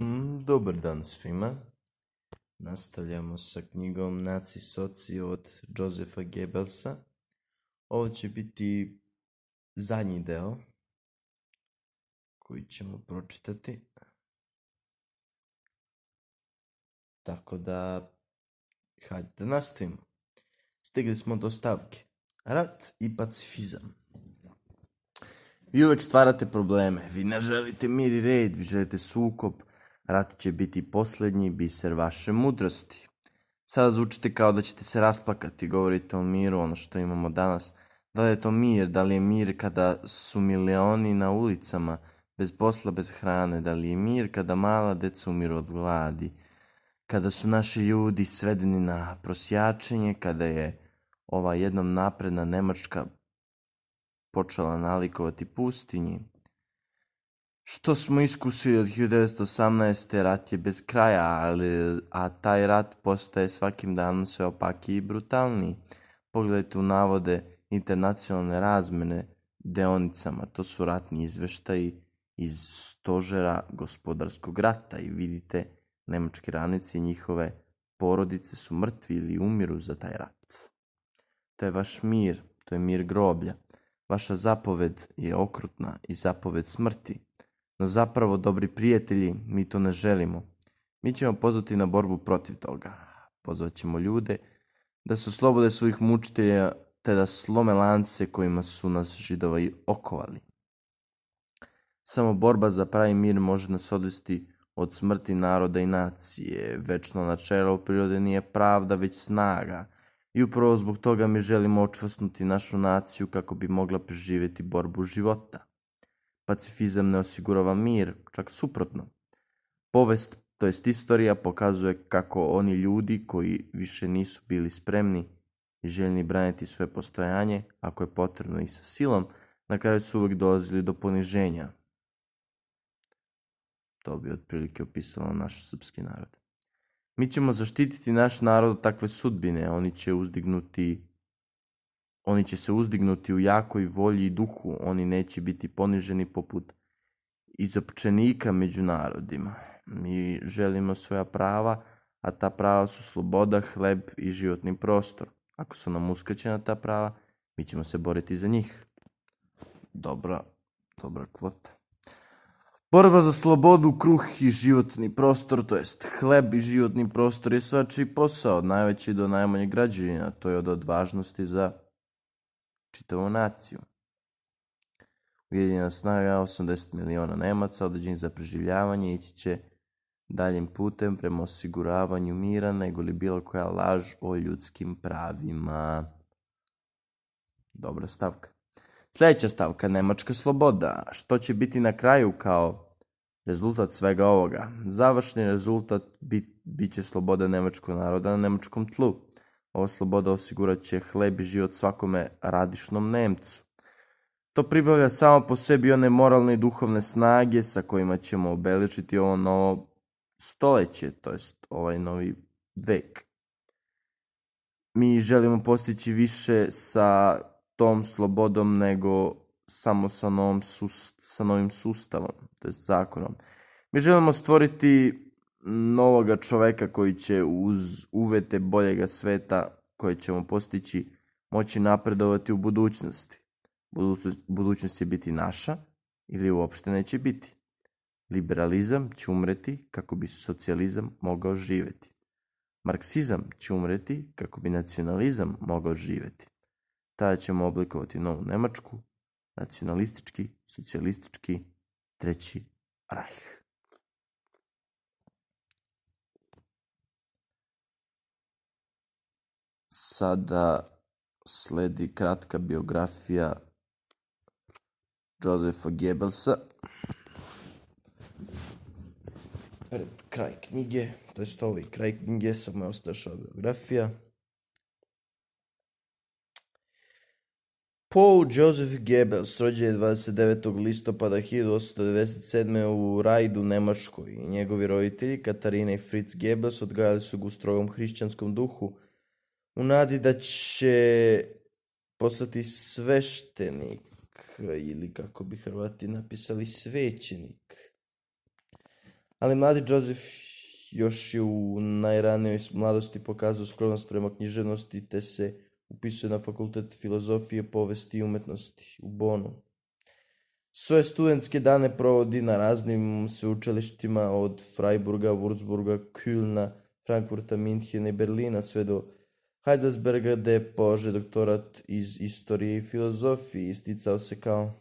Mm, Dobar dan svima. Nastavljamo sa knjigom Naci soci od Josefa Goebbelsa. Ovo će biti zadnji deo koji ćemo pročitati. Tako da, hajde da nastavimo. Stigli smo do stavke. Rat i pacifizam. Vi uvek stvarate probleme. Vi ne želite mir i red, vi želite sukob. Rat će biti posljednji biser vaše mudrosti. Sada zvučite kao da ćete se rasplakati, govorite o miru, ono što imamo danas. Da li je to mir? Da li je mir kada su milioni na ulicama, bez posla, bez hrane? Da li je mir kada mala deca umiru od gladi? Kada su naši ljudi svedeni na prosjačenje, kada je ova jednom napredna Nemačka počela nalikovati pustinji. Što smo iskusili od 1918. rat je bez kraja, ali, a taj rat postaje svakim danom sve opakiji i brutalniji. Pogledajte u navode internacionalne razmene deonicama, to su ratni izveštaji iz stožera gospodarskog rata i vidite nemački radnici i njihove porodice su mrtvi ili umiru za taj rat. To je vaš mir, to je mir groblja. Vaša zapoved je okrutna i zapoved smrti. No zapravo, dobri prijatelji, mi to ne želimo. Mi ćemo pozvati na borbu protiv toga. Pozvat ćemo ljude da se oslobode svojih mučitelja te da slome lance kojima su nas židova i okovali. Samo borba za pravi mir može nas odvesti od smrti naroda i nacije. Večno načelo prirode nije pravda, već snaga. I upravo zbog toga mi želimo očvrsnuti našu naciju kako bi mogla preživjeti borbu života. Pacifizam ne osigurava mir, čak suprotno. Povest, to jest istorija, pokazuje kako oni ljudi koji više nisu bili spremni i željni braniti svoje postojanje, ako je potrebno i sa silom, na kraju su uvijek dolazili do poniženja. To bi otprilike opisalo naš srpski narod. Mi ćemo zaštititi naš narod od takve sudbine. Oni će uzdignuti oni će se uzdignuti u jakoj volji i duhu. Oni neće biti poniženi poput izopčenika među narodima. Mi želimo svoja prava, a ta prava su sloboda, hleb i životni prostor. Ako su nam uskraćena ta prava, mi ćemo se boriti za njih. Dobra, dobra kvota. Borba za slobodu, kruh i životni prostor, to jest hleb i životni prostor je svačiji posao, od najveći do najmanje građanina. To je od odvažnosti za čitavu naciju. Ujedinjena snaga 80 miliona Nemaca određenih za preživljavanje ići će daljim putem prema osiguravanju mira nego li bilo koja laž o ljudskim pravima. Dobra stavka. Sljedeća stavka, Nemačka sloboda. Što će biti na kraju kao rezultat svega ovoga? Završni rezultat bit, bit će sloboda nemačkog naroda na nemačkom tlu. Ova sloboda osigurat će hleb i život svakome radišnom Nemcu. To pribavlja samo po sebi one moralne i duhovne snage sa kojima ćemo obeličiti ovo novo stoleće, to jest ovaj novi vek. Mi želimo postići više sa tom slobodom nego samo sa, novom sust, sa novim sustavom, to je zakonom. Mi želimo stvoriti novoga čoveka koji će uz uvete boljega sveta koje ćemo postići moći napredovati u budućnosti. Budućnost će biti naša ili uopšte neće biti. Liberalizam će umreti kako bi socijalizam mogao živjeti. Marksizam će umreti kako bi nacionalizam mogao živjeti. Tada ćemo oblikovati novu Nemačku, nacionalistički, socijalistički, treći rajh. Sada sledi kratka biografija Josefa Goebbelsa. Pred kraj knjige, to jest ovaj kraj knjige, samo je ostašao biografija. Paul Joseph Goebbels rođen je 29. listopada 1897. u Rajdu, Nemačkoj. I njegovi roditelji, Katarina i Fritz Goebbels, odgajali su ga u strogom hrišćanskom duhu, u nadi da će postati sveštenik, ili kako bi Hrvati napisali svećenik. Ali mladi Joseph još je u najranijoj mladosti pokazao skromnost prema književnosti te se upisuje na fakultet filozofije, povesti i umetnosti u Bonu. Svoje studentske dane provodi na raznim sveučilištima od Freiburga, Würzburga, Kölna, Frankfurta, Minhena i Berlina sve do Heidelsberga gde polože doktorat iz istorije i filozofije isticao se kao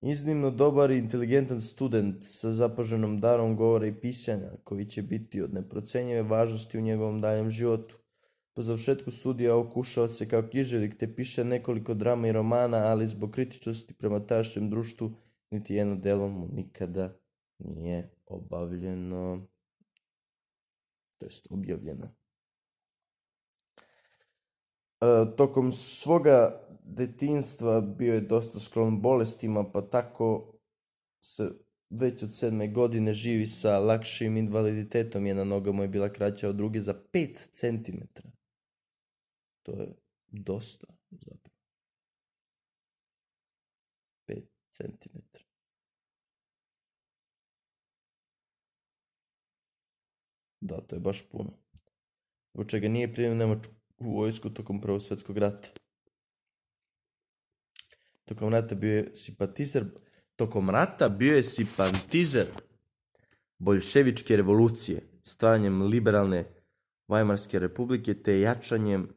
iznimno dobar i inteligentan student sa zapaženom darom govora i pisanja koji će biti od neprocenjive važnosti u njegovom daljem životu. Po završetku studija okušao se kao književnik te piše nekoliko drama i romana, ali zbog kritičnosti prema tašćem društvu niti jedno delo mu nikada nije obavljeno, to jest objavljeno. E, tokom svoga detinstva bio je dosta sklon bolestima, pa tako se već od sedme godine živi sa lakšim invaliditetom. Jedna noga mu je bila kraća od druge za 5 centimetra. To je dosta zapravo. 5 centimetra. Da, to je baš puno. Zbog čega nije Nemačku u vojsku tokom Prvog svetskog rata. Tokom rata bio je simpatizer, tokom rata bio je simpatizer boljševičke revolucije, stvaranjem liberalne Vajmarske republike te jačanjem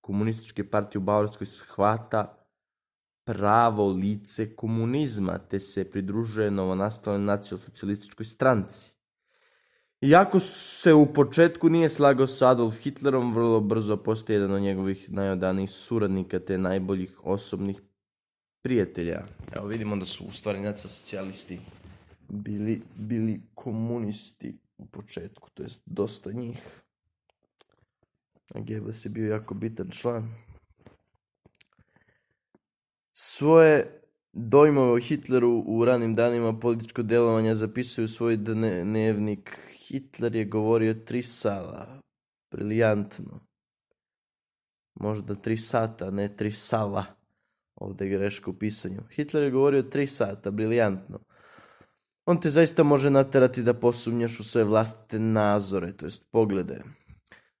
komunističke partije u Bavarskoj shvata pravo lice komunizma, te se pridružuje novonastaloj nacionalsocijalističkoj stranci. Iako se u početku nije slagao sa Adolf Hitlerom, vrlo brzo postaje jedan od njegovih najodanijih suradnika te najboljih osobnih prijatelja. Evo vidimo da su u stvari nacionalsocijalisti bili, bili komunisti u početku, to jest dosta njih. A Goebbels je bio jako bitan član. Svoje dojmove o Hitleru u ranim danima političkog delovanja zapisuju svoj dnevnik. Hitler je govorio tri sala. Briljantno. Možda tri sata, ne tri sala. Ovdje je greška u pisanju. Hitler je govorio tri sata, briljantno. On te zaista može naterati da posumnjaš u svoje vlastite nazore, to jest poglede.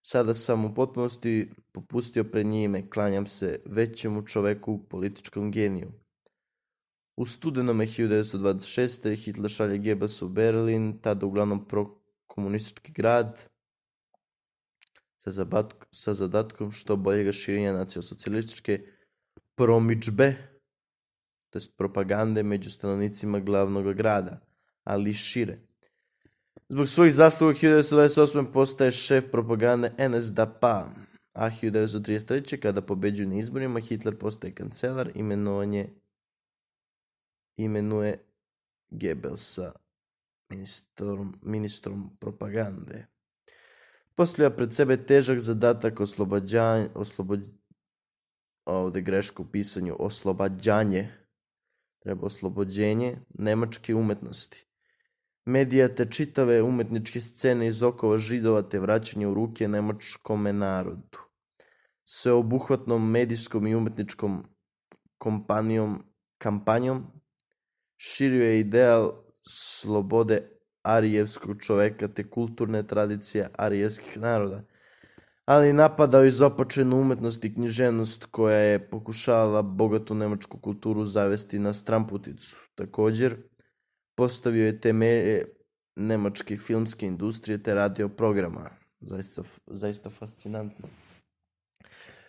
Sada sam u potpunosti popustio pred njime, klanjam se većemu čoveku, političkom geniju. U studenome 1926. Hitler šalje Goebbels u Berlin, tada uglavnom prokomunistički grad, sa, zabatk, sa zadatkom što boljega širenja nacionalsocijalističke promičbe, to jest propagande među stanovnicima glavnog grada, ali šire. Zbog svojih zasluga 1928. postaje šef propagande NSDAP, a 1933. kada pobeđuju na izborima Hitler postaje kancelar, imenovanje imenuje Goebbelsa ministrom, ministrom propagande. Postavlja pred sebe težak zadatak oslobađanja, oslobod, ovdje greška u pisanju, oslobađanje, treba oslobođenje nemačke umetnosti medija te čitave umetničke scene iz okova židova te vraćanje u ruke nemačkome narodu. Sveobuhvatnom medijskom i umetničkom kompanijom, kampanjom širio je ideal slobode arijevskog čoveka te kulturne tradicije arijevskih naroda, ali napadao i započenu umetnost i književnost koja je pokušavala bogatu nemačku kulturu zavesti na stramputicu. Također, postavio je temelje nemačke filmske industrije te radio programa. Zaista, zaista fascinantno.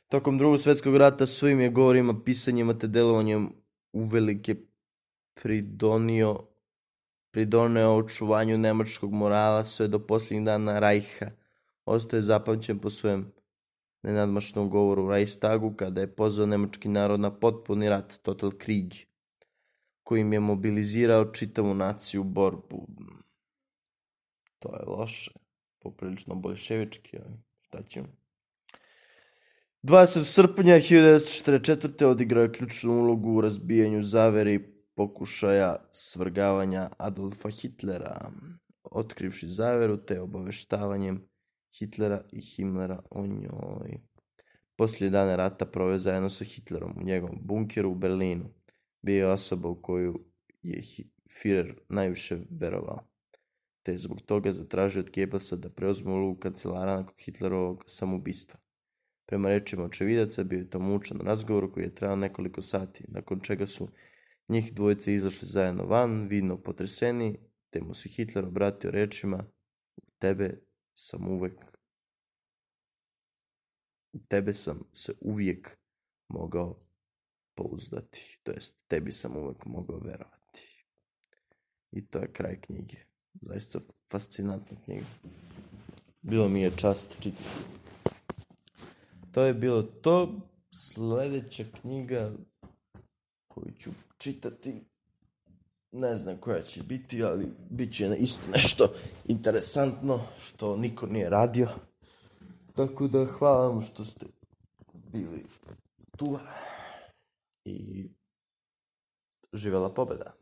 Tokom drugog svjetskog rata svojim je govorima, pisanjima te delovanjem uvelike pridoneo očuvanju nemačkog morala sve do posljednjih dana Rajha. Ostaje zapamćen po svojem nenadmašnom govoru u Reichstagu kada je pozvao nemački narod na potpuni rat, Total Krieg kojim je mobilizirao čitavu naciju u borbu. To je loše, poprilično bolševički, ali šta ćemo. 20. srpnja 1944. odigrao je ključnu ulogu u razbijanju zavere i pokušaja svrgavanja Adolfa Hitlera, otkrivši zaveru te obaveštavanjem Hitlera i Himmlera o njoj. Poslije dane rata proveo zajedno sa Hitlerom u njegovom bunkeru u Berlinu bio je osoba u koju je Führer najviše verovao, te zbog toga zatražio od Goebbelsa da preuzme ulogu kancelara nakon Hitlerovog samoubistva. Prema rečima očevidaca bio je to mučan razgovor koji je trajao nekoliko sati, nakon čega su njih dvojice izašli zajedno van, vidno potreseni, te mu se Hitler obratio rečima u tebe sam uvek u tebe sam se uvijek mogao pouzdati, to jest tebi sam uvek mogao verovati. I to je kraj knjige. Zaista fascinantna knjiga. Bilo mi je čast čitati. To je bilo to. Sledeća knjiga koju ću čitati ne znam koja će biti, ali bit će isto nešto interesantno što niko nije radio. Tako da hvala vam što ste bili tu i živela pobeda.